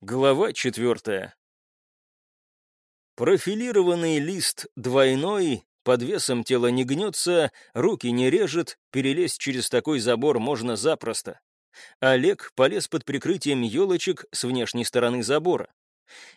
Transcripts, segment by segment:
Глава четвертая. Профилированный лист двойной, под весом тело не гнется, руки не режет, перелезть через такой забор можно запросто. Олег полез под прикрытием елочек с внешней стороны забора.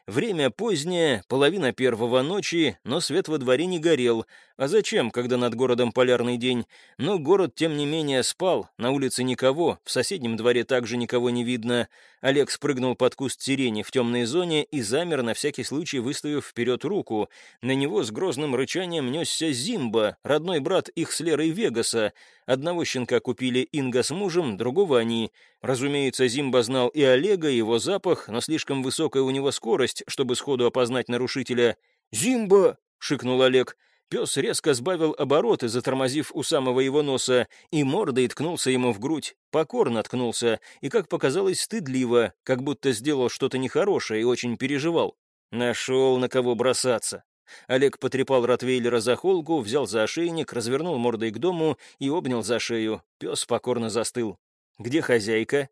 Время позднее, половина первого ночи, но свет во дворе не горел. А зачем, когда над городом полярный день? Но город, тем не менее, спал, на улице никого, в соседнем дворе также никого не видно. Олег спрыгнул под куст сирени в темной зоне и замер, на всякий случай выставив вперед руку. На него с грозным рычанием несся Зимба, родной брат их с Лерой Вегаса. Одного щенка купили Инга с мужем, другого они. Разумеется, Зимба знал и Олега, и его запах, но слишком высокая у него скорость, чтобы сходу опознать нарушителя. «Зимба!» — шикнул Олег. Пес резко сбавил обороты, затормозив у самого его носа, и мордой ткнулся ему в грудь. Покорно ткнулся, и, как показалось, стыдливо, как будто сделал что-то нехорошее и очень переживал. Нашел на кого бросаться. Олег потрепал Ротвейлера за холку, взял за ошейник, развернул мордой к дому и обнял за шею. Пес покорно застыл. «Где хозяйка?»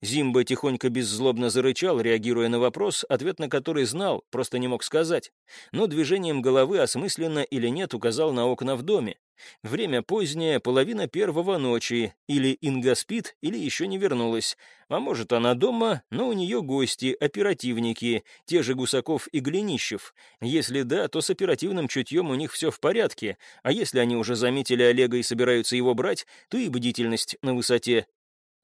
Зимба тихонько беззлобно зарычал, реагируя на вопрос, ответ на который знал, просто не мог сказать. Но движением головы осмысленно или нет указал на окна в доме. Время позднее, половина первого ночи. Или Инга спит, или еще не вернулась. А может, она дома, но у нее гости, оперативники, те же Гусаков и Глинищев. Если да, то с оперативным чутьем у них все в порядке. А если они уже заметили Олега и собираются его брать, то и бдительность на высоте.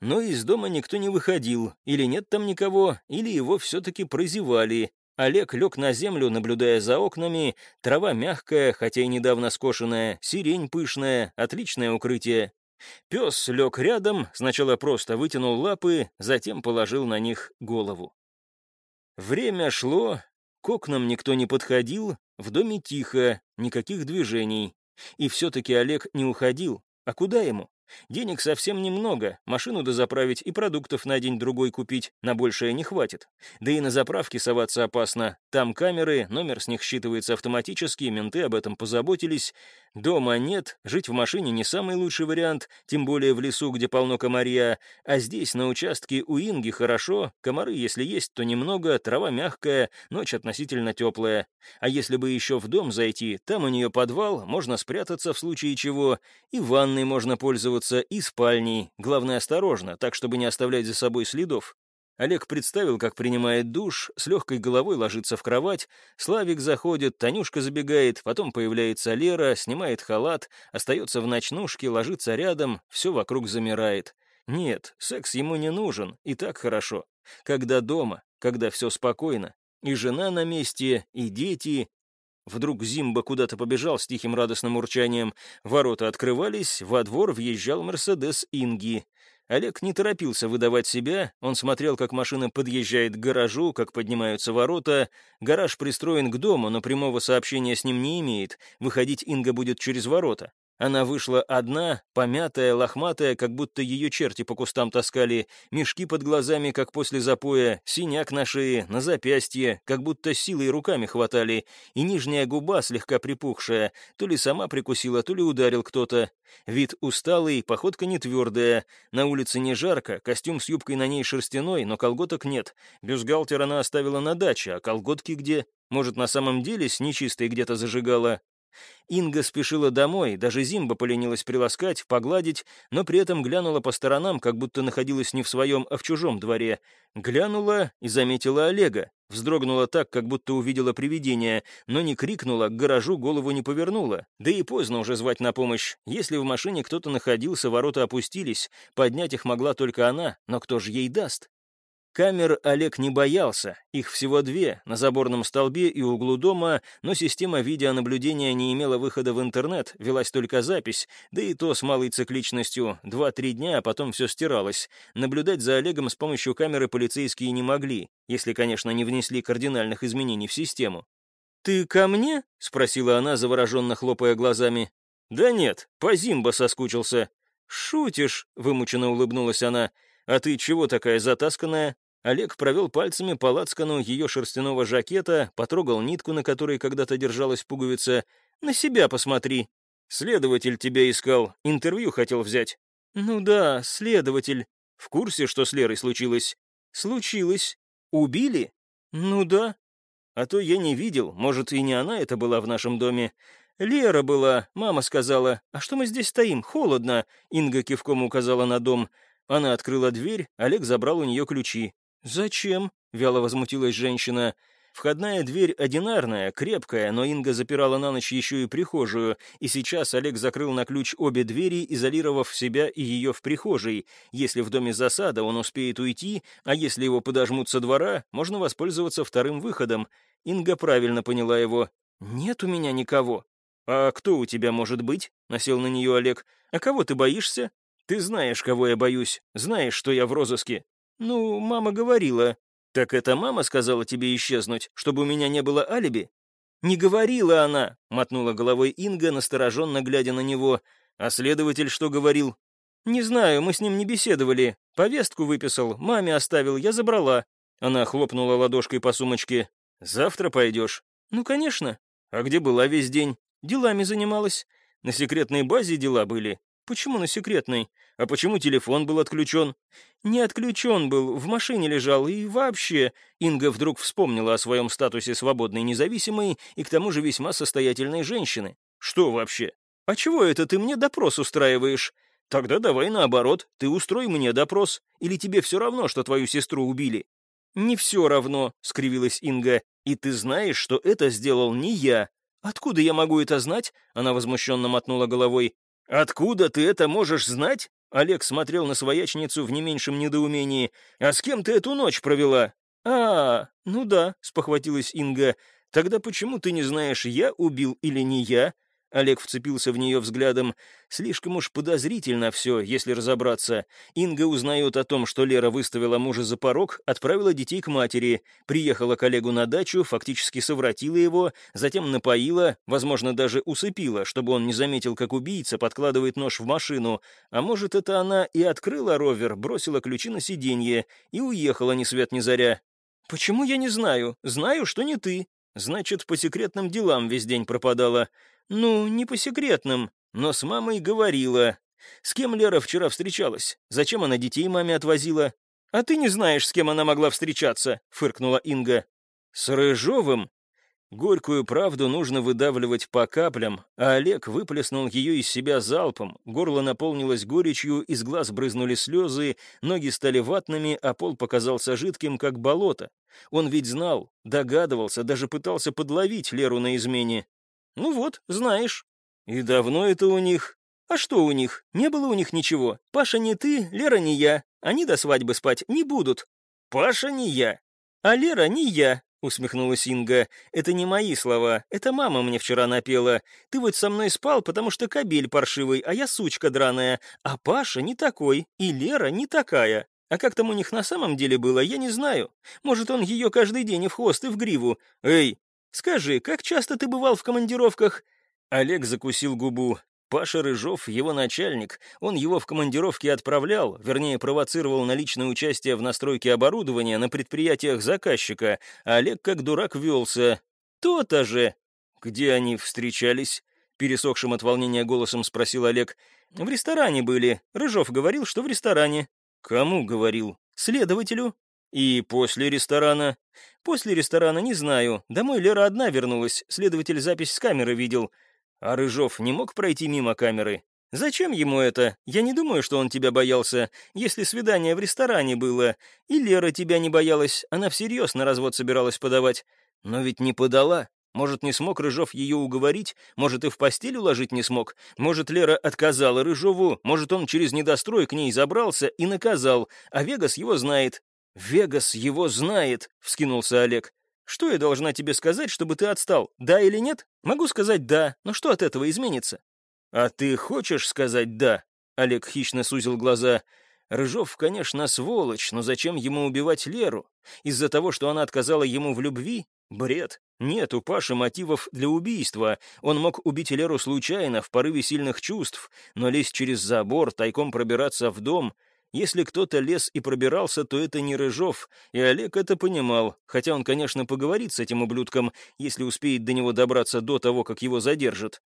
Но из дома никто не выходил, или нет там никого, или его все-таки прозевали. Олег лег на землю, наблюдая за окнами, трава мягкая, хотя и недавно скошенная, сирень пышная, отличное укрытие. Пес лег рядом, сначала просто вытянул лапы, затем положил на них голову. Время шло, к окнам никто не подходил, в доме тихо, никаких движений. И все-таки Олег не уходил. А куда ему? Денег совсем немного, машину дозаправить и продуктов на день-другой купить, на большее не хватит. Да и на заправке соваться опасно. Там камеры, номер с них считывается автоматически, менты об этом позаботились. Дома нет, жить в машине не самый лучший вариант, тем более в лесу, где полно комарья. А здесь, на участке у Инги, хорошо, комары, если есть, то немного, трава мягкая, ночь относительно теплая. А если бы еще в дом зайти, там у нее подвал, можно спрятаться в случае чего, и ванной можно пользоваться и спальней, главное осторожно, так чтобы не оставлять за собой следов. Олег представил, как принимает душ, с легкой головой ложится в кровать, Славик заходит, Танюшка забегает, потом появляется Лера, снимает халат, остается в ночнушке, ложится рядом, все вокруг замирает. Нет, секс ему не нужен, и так хорошо. Когда дома, когда все спокойно, и жена на месте, и дети, Вдруг Зимба куда-то побежал с тихим радостным урчанием. Ворота открывались, во двор въезжал Мерседес Инги. Олег не торопился выдавать себя, он смотрел, как машина подъезжает к гаражу, как поднимаются ворота. Гараж пристроен к дому, но прямого сообщения с ним не имеет. Выходить Инга будет через ворота. Она вышла одна, помятая, лохматая, как будто ее черти по кустам таскали, мешки под глазами, как после запоя, синяк на шее, на запястье, как будто силой руками хватали, и нижняя губа слегка припухшая, то ли сама прикусила, то ли ударил кто-то. Вид усталый, походка не твердая, на улице не жарко, костюм с юбкой на ней шерстяной, но колготок нет. Бюстгальтер она оставила на даче, а колготки где? Может, на самом деле с нечистой где-то зажигала? Инга спешила домой, даже Зимба поленилась приласкать, погладить, но при этом глянула по сторонам, как будто находилась не в своем, а в чужом дворе. Глянула и заметила Олега. Вздрогнула так, как будто увидела привидение, но не крикнула, к гаражу голову не повернула. Да и поздно уже звать на помощь. Если в машине кто-то находился, ворота опустились. Поднять их могла только она, но кто же ей даст? Камер Олег не боялся, их всего две, на заборном столбе и углу дома, но система видеонаблюдения не имела выхода в интернет, велась только запись, да и то с малой цикличностью, два-три дня, а потом все стиралось. Наблюдать за Олегом с помощью камеры полицейские не могли, если, конечно, не внесли кардинальных изменений в систему. «Ты ко мне?» — спросила она, завороженно хлопая глазами. «Да нет, по Зимбо соскучился». «Шутишь?» — вымученно улыбнулась она. «А ты чего такая затасканная?» Олег провел пальцами по лацкану ее шерстяного жакета, потрогал нитку, на которой когда-то держалась пуговица. «На себя посмотри». «Следователь тебя искал, интервью хотел взять». «Ну да, следователь. В курсе, что с Лерой случилось?» «Случилось». Убили? Ну да. А то я не видел, может, и не она это была в нашем доме. Лера была, мама сказала. А что мы здесь стоим? Холодно. Инга кивком указала на дом. Она открыла дверь, Олег забрал у нее ключи. «Зачем?» — вяло возмутилась женщина. Входная дверь одинарная, крепкая, но Инга запирала на ночь еще и прихожую, и сейчас Олег закрыл на ключ обе двери, изолировав себя и ее в прихожей. Если в доме засада, он успеет уйти, а если его подожмут со двора, можно воспользоваться вторым выходом. Инга правильно поняла его. «Нет у меня никого». «А кто у тебя может быть?» — насел на нее Олег. «А кого ты боишься?» «Ты знаешь, кого я боюсь. Знаешь, что я в розыске». «Ну, мама говорила», «Так это мама сказала тебе исчезнуть, чтобы у меня не было алиби?» «Не говорила она», — мотнула головой Инга, настороженно глядя на него. «А следователь что говорил?» «Не знаю, мы с ним не беседовали. Повестку выписал, маме оставил, я забрала». Она хлопнула ладошкой по сумочке. «Завтра пойдешь?» «Ну, конечно». «А где была весь день?» «Делами занималась. На секретной базе дела были». «Почему на секретной? А почему телефон был отключен?» «Не отключен был, в машине лежал, и вообще...» Инга вдруг вспомнила о своем статусе свободной независимой и к тому же весьма состоятельной женщины. «Что вообще? А чего это ты мне допрос устраиваешь?» «Тогда давай наоборот, ты устрой мне допрос, или тебе все равно, что твою сестру убили?» «Не все равно», — скривилась Инга, «и ты знаешь, что это сделал не я». «Откуда я могу это знать?» — она возмущенно мотнула головой. «Откуда ты это можешь знать?» Олег смотрел на своячницу в не меньшем недоумении. «А с кем ты эту ночь провела?» «А, ну да», — спохватилась Инга. «Тогда почему ты не знаешь, я убил или не я?» Олег вцепился в нее взглядом. Слишком уж подозрительно все, если разобраться. Инга узнает о том, что Лера выставила мужа за порог, отправила детей к матери, приехала к Олегу на дачу, фактически совратила его, затем напоила, возможно, даже усыпила, чтобы он не заметил, как убийца подкладывает нож в машину. А может, это она и открыла ровер, бросила ключи на сиденье и уехала ни свет ни заря. «Почему я не знаю? Знаю, что не ты. Значит, по секретным делам весь день пропадала». «Ну, не по секретным, но с мамой говорила. С кем Лера вчера встречалась? Зачем она детей маме отвозила? А ты не знаешь, с кем она могла встречаться?» — фыркнула Инга. «С Рыжовым?» Горькую правду нужно выдавливать по каплям, а Олег выплеснул ее из себя залпом, горло наполнилось горечью, из глаз брызнули слезы, ноги стали ватными, а пол показался жидким, как болото. Он ведь знал, догадывался, даже пытался подловить Леру на измене. «Ну вот, знаешь». «И давно это у них?» «А что у них? Не было у них ничего. Паша не ты, Лера не я. Они до свадьбы спать не будут». «Паша не я». «А Лера не я», — усмехнулась Инга. «Это не мои слова. Это мама мне вчера напела. Ты вот со мной спал, потому что кабель паршивый, а я сучка драная. А Паша не такой, и Лера не такая. А как там у них на самом деле было, я не знаю. Может, он ее каждый день и в хвост, и в гриву. Эй, Скажи, как часто ты бывал в командировках?» Олег закусил губу. Паша Рыжов, его начальник, он его в командировке отправлял, вернее, провоцировал на личное участие в настройке оборудования на предприятиях заказчика, Олег как дурак велся. «То-то же!» «Где они встречались?» Пересохшим от волнения голосом спросил Олег. «В ресторане были. Рыжов говорил, что в ресторане». «Кому говорил?» «Следователю». «И после ресторана?» «После ресторана не знаю. Домой Лера одна вернулась. Следователь запись с камеры видел. А Рыжов не мог пройти мимо камеры?» «Зачем ему это? Я не думаю, что он тебя боялся. Если свидание в ресторане было, и Лера тебя не боялась, она всерьез на развод собиралась подавать. Но ведь не подала. Может, не смог Рыжов ее уговорить, может, и в постель уложить не смог, может, Лера отказала Рыжову, может, он через недострой к ней забрался и наказал, а Вегас его знает, «Вегас его знает», — вскинулся Олег. «Что я должна тебе сказать, чтобы ты отстал? Да или нет? Могу сказать «да», но что от этого изменится?» «А ты хочешь сказать «да»?» Олег хищно сузил глаза. «Рыжов, конечно, сволочь, но зачем ему убивать Леру? Из-за того, что она отказала ему в любви? Бред. Нет у Паши мотивов для убийства. Он мог убить Леру случайно, в порыве сильных чувств, но лезть через забор, тайком пробираться в дом если кто-то лез и пробирался, то это не Рыжов, и Олег это понимал, хотя он, конечно, поговорит с этим ублюдком, если успеет до него добраться до того, как его задержат.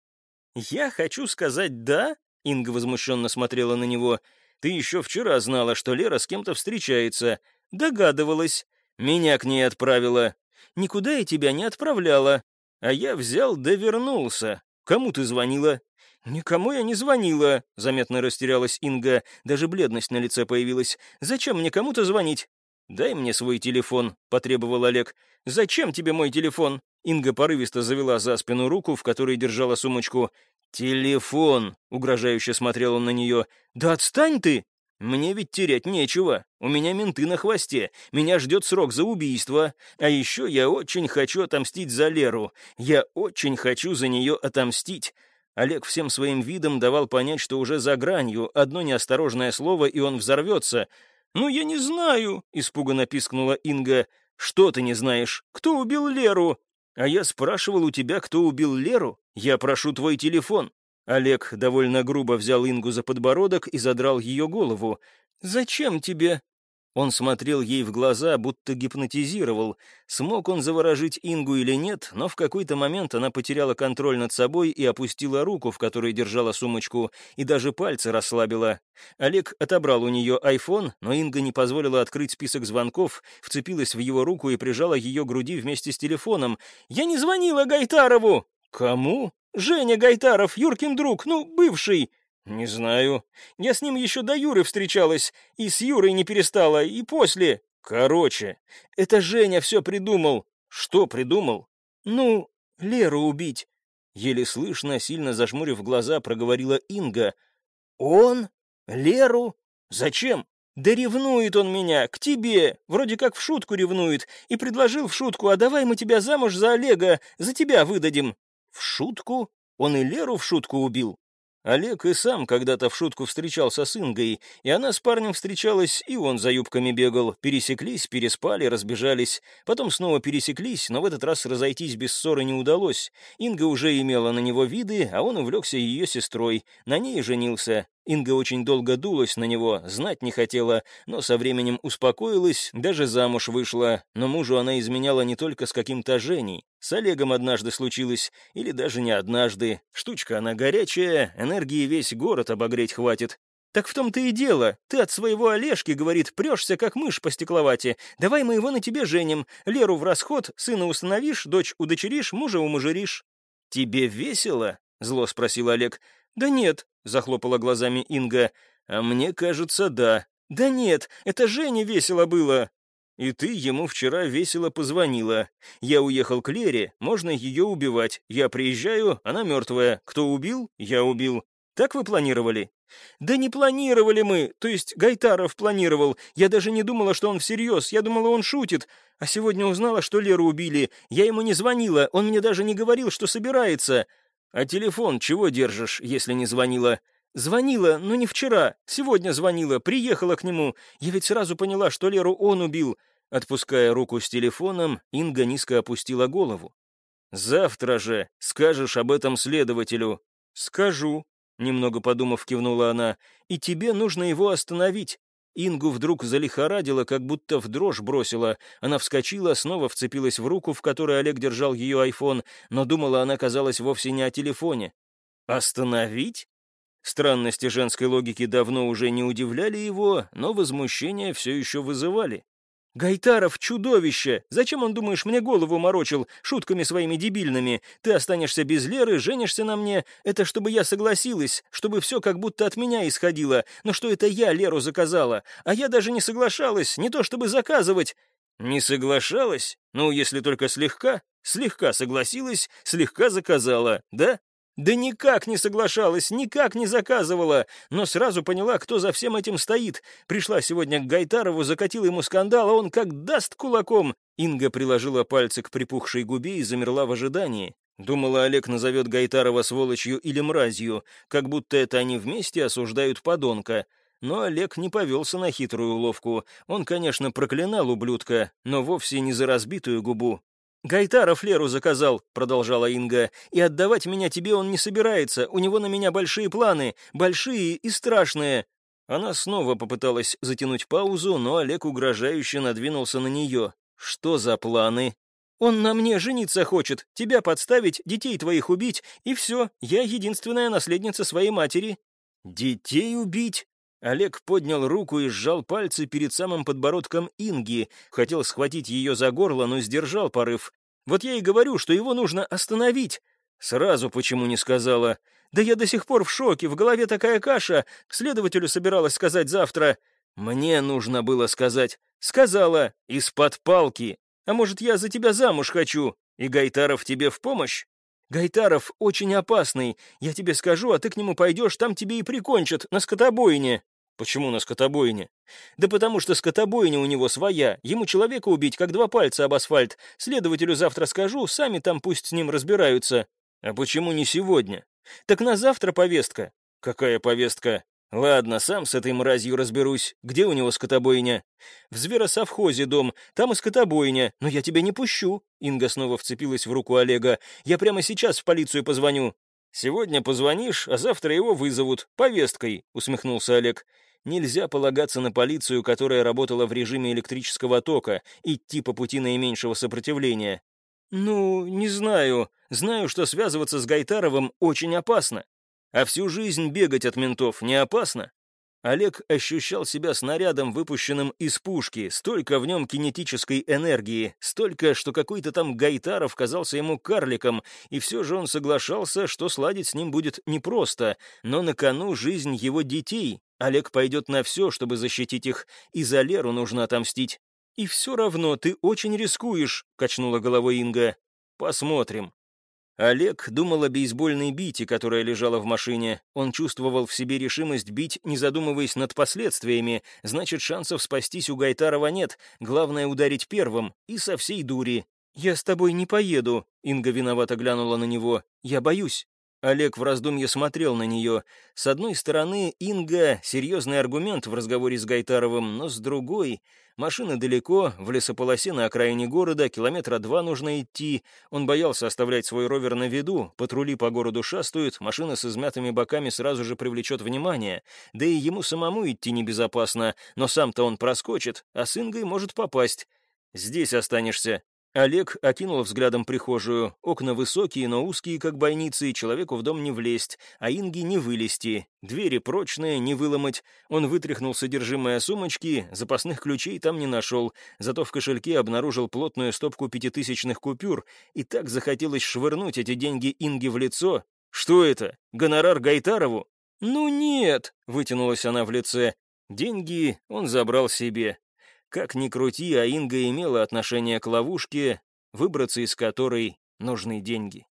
«Я хочу сказать «да»?» — Инга возмущенно смотрела на него. «Ты еще вчера знала, что Лера с кем-то встречается. Догадывалась. Меня к ней отправила. Никуда я тебя не отправляла. А я взял да вернулся. Кому ты звонила? «Никому я не звонила», — заметно растерялась Инга, даже бледность на лице появилась. «Зачем мне кому-то звонить?» «Дай мне свой телефон», — потребовал Олег. «Зачем тебе мой телефон?» Инга порывисто завела за спину руку, в которой держала сумочку. «Телефон!» — угрожающе смотрел он на нее. «Да отстань ты!» «Мне ведь терять нечего. У меня менты на хвосте. Меня ждет срок за убийство. А еще я очень хочу отомстить за Леру. Я очень хочу за нее отомстить». Олег всем своим видом давал понять, что уже за гранью. Одно неосторожное слово, и он взорвется. «Ну, я не знаю», — испуганно пискнула Инга. «Что ты не знаешь? Кто убил Леру?» «А я спрашивал у тебя, кто убил Леру? Я прошу твой телефон». Олег довольно грубо взял Ингу за подбородок и задрал ее голову. «Зачем тебе?» Он смотрел ей в глаза, будто гипнотизировал. Смог он заворожить Ингу или нет, но в какой-то момент она потеряла контроль над собой и опустила руку, в которой держала сумочку, и даже пальцы расслабила. Олег отобрал у нее айфон, но Инга не позволила открыть список звонков, вцепилась в его руку и прижала ее к груди вместе с телефоном. «Я не звонила Гайтарову!» «Кому?» «Женя Гайтаров, Юркин друг, ну, бывший!» «Не знаю. Я с ним еще до Юры встречалась, и с Юрой не перестала, и после. Короче, это Женя все придумал». «Что придумал?» «Ну, Леру убить». Еле слышно, сильно зажмурив глаза, проговорила Инга. «Он? Леру? Зачем?» «Да ревнует он меня, к тебе, вроде как в шутку ревнует, и предложил в шутку, а давай мы тебя замуж за Олега, за тебя выдадим». «В шутку? Он и Леру в шутку убил?» Олег и сам когда-то в шутку встречался с Ингой, и она с парнем встречалась, и он за юбками бегал. Пересеклись, переспали, разбежались. Потом снова пересеклись, но в этот раз разойтись без ссоры не удалось. Инга уже имела на него виды, а он увлекся ее сестрой. На ней женился. Инга очень долго дулась на него, знать не хотела, но со временем успокоилась, даже замуж вышла. Но мужу она изменяла не только с каким-то Женей. С Олегом однажды случилось, или даже не однажды. Штучка она горячая, энергии весь город обогреть хватит. «Так в том-то и дело. Ты от своего Олежки, — говорит, — прешься, как мышь по стекловате. Давай мы его на тебе женим. Леру в расход, сына установишь, дочь удочеришь, мужа умужеришь». «Тебе весело?» — зло спросил Олег. «Да нет», — захлопала глазами Инга. «А мне кажется, да». «Да нет, это Жене весело было». «И ты ему вчера весело позвонила. Я уехал к Лере, можно ее убивать. Я приезжаю, она мертвая. Кто убил? Я убил. Так вы планировали?» «Да не планировали мы, то есть Гайтаров планировал. Я даже не думала, что он всерьез, я думала, он шутит. А сегодня узнала, что Леру убили. Я ему не звонила, он мне даже не говорил, что собирается. «А телефон чего держишь, если не звонила?» «Звонила, но не вчера. Сегодня звонила, приехала к нему. Я ведь сразу поняла, что Леру он убил». Отпуская руку с телефоном, Инга низко опустила голову. «Завтра же скажешь об этом следователю». «Скажу», — немного подумав, кивнула она, — «и тебе нужно его остановить. Ингу вдруг залихорадило, как будто в дрожь бросила. Она вскочила, снова вцепилась в руку, в которой Олег держал ее айфон, но думала она, казалось, вовсе не о телефоне. «Остановить?» Странности женской логики давно уже не удивляли его, но возмущение все еще вызывали. «Гайтаров — чудовище! Зачем он, думаешь, мне голову морочил шутками своими дебильными? Ты останешься без Леры, женишься на мне. Это чтобы я согласилась, чтобы все как будто от меня исходило. Но что это я Леру заказала? А я даже не соглашалась, не то чтобы заказывать». «Не соглашалась? Ну, если только слегка. Слегка согласилась, слегка заказала, да?» Да никак не соглашалась, никак не заказывала, но сразу поняла, кто за всем этим стоит. Пришла сегодня к Гайтарову, закатила ему скандал, а он как даст кулаком. Инга приложила пальцы к припухшей губе и замерла в ожидании. Думала, Олег назовет Гайтарова сволочью или мразью, как будто это они вместе осуждают подонка. Но Олег не повелся на хитрую уловку. Он, конечно, проклинал ублюдка, но вовсе не за разбитую губу. «Гайтаров Леру заказал», — продолжала Инга, «и отдавать меня тебе он не собирается, у него на меня большие планы, большие и страшные». Она снова попыталась затянуть паузу, но Олег угрожающе надвинулся на нее. «Что за планы?» «Он на мне жениться хочет, тебя подставить, детей твоих убить, и все, я единственная наследница своей матери». «Детей убить?» Олег поднял руку и сжал пальцы перед самым подбородком Инги, хотел схватить ее за горло, но сдержал порыв. «Вот я и говорю, что его нужно остановить!» Сразу почему не сказала? «Да я до сих пор в шоке, в голове такая каша. Следователю собиралась сказать завтра». «Мне нужно было сказать». «Сказала. Из-под палки. А может, я за тебя замуж хочу? И Гайтаров тебе в помощь?» «Гайтаров очень опасный. Я тебе скажу, а ты к нему пойдешь, там тебе и прикончат, на скотобойне». «Почему на скотобойне?» «Да потому что скотобойня у него своя. Ему человека убить, как два пальца об асфальт. Следователю завтра скажу, сами там пусть с ним разбираются». «А почему не сегодня?» «Так на завтра повестка». «Какая повестка?» «Ладно, сам с этой мразью разберусь. Где у него скотобойня?» «В зверосовхозе дом. Там и скотобойня. Но я тебя не пущу». Инга снова вцепилась в руку Олега. «Я прямо сейчас в полицию позвоню». «Сегодня позвонишь, а завтра его вызовут. Повесткой», — усмехнулся Олег. «Нельзя полагаться на полицию, которая работала в режиме электрического тока, идти по пути наименьшего сопротивления». «Ну, не знаю. Знаю, что связываться с Гайтаровым очень опасно. А всю жизнь бегать от ментов не опасно? Олег ощущал себя снарядом, выпущенным из пушки, столько в нем кинетической энергии, столько, что какой-то там Гайтаров казался ему карликом, и все же он соглашался, что сладить с ним будет непросто, но на кону жизнь его детей. Олег пойдет на все, чтобы защитить их, и за Леру нужно отомстить. «И все равно ты очень рискуешь», — качнула головой Инга. «Посмотрим». Олег думал о бейсбольной бите, которая лежала в машине. Он чувствовал в себе решимость бить, не задумываясь над последствиями. Значит, шансов спастись у Гайтарова нет. Главное — ударить первым. И со всей дури. «Я с тобой не поеду», — Инга виновато глянула на него. «Я боюсь». Олег в раздумье смотрел на нее. С одной стороны, Инга — серьезный аргумент в разговоре с Гайтаровым, но с другой... Машина далеко, в лесополосе на окраине города, километра два нужно идти. Он боялся оставлять свой ровер на виду, патрули по городу шастают, машина с измятыми боками сразу же привлечет внимание. Да и ему самому идти небезопасно, но сам-то он проскочит, а с Ингой может попасть. «Здесь останешься», Олег окинул взглядом прихожую. Окна высокие, но узкие, как бойницы, человеку в дом не влезть, а Инги не вылезти. Двери прочные, не выломать. Он вытряхнул содержимое сумочки, запасных ключей там не нашел, зато в кошельке обнаружил плотную стопку пятитысячных купюр, и так захотелось швырнуть эти деньги Инге в лицо. «Что это? Гонорар Гайтарову?» «Ну нет», — вытянулась она в лице. Деньги он забрал себе. Как ни крути, а Инга имела отношение к ловушке, выбраться из которой нужны деньги.